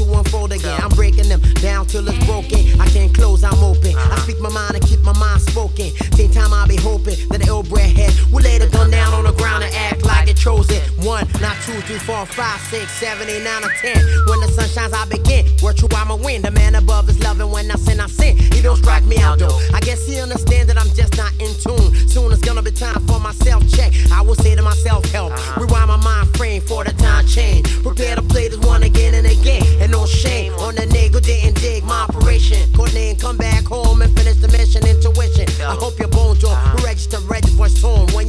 to unfold again. I'm breaking them down till it's broken. I can't close, I'm open. I speak my mind and keep my mind spoken. Same time I'll be hoping that the ill bred head will lay the gun down on the ground and act like it chose it. One, not two, three, four, five, six, seven, eight, nine, or ten. When the sun shines, I begin. Word true, I'ma win. The man above is loving when I sin, I sin. He don't strike me out though. I guess he understands that I'm just not in tune.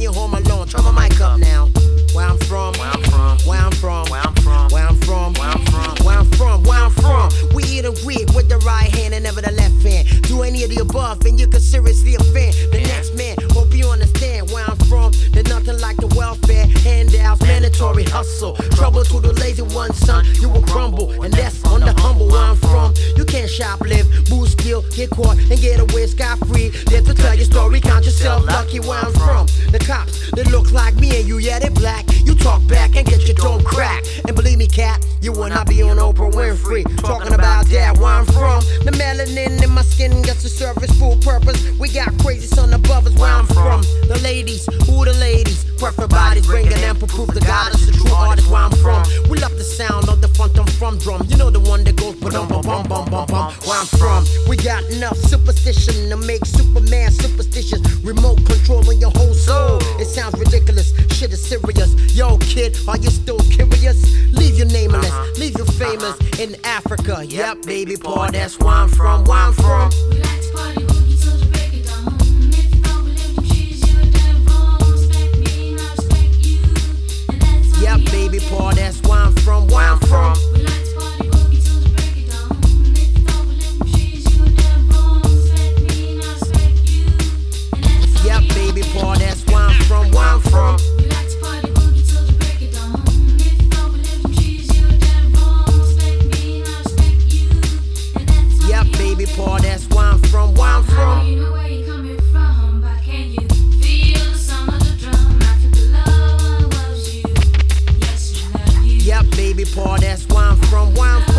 You're home alone. Turn my mic up now. Where I'm from, Where I'm from. where I'm from, Where I'm from. where I'm from, Where I'm from. where I'm from, where I'm from. We eat and weed with the right hand and never the left hand. Do any of the above and you can seriously offend the next man. Hope you understand where I'm from. There's nothing like the welfare handouts, mandatory hustle. Trouble to the lazy one, son. You will crumble, and that's on the humble where I'm from. You can't shoplift, boost skill, get caught and get away scot free. There to tell your story, count yourself lucky where I'm from. The cops that look like me and you, yeah they black. You talk back and get your dome cracked. And believe me, cat, you will not be on Oprah Winfrey talking about that where I'm from. Bringing to prove the goddess, the true artist where I'm from. We love the sound of the fontomfrom drum. You know the one that goes bum bum bum bum bum bum. Where I'm from, we got enough superstition to make Superman superstitious. Remote controlling your whole soul. It sounds ridiculous, shit is serious. Yo, kid, are you still curious? Leave your nameless, uh-huh. leave you famous uh-huh. in Africa. Yep, baby boy, that's where I'm from. Where I'm from. Baby get. that's where I'm from. Where I'm from. Boy, that's where I'm from. Where I'm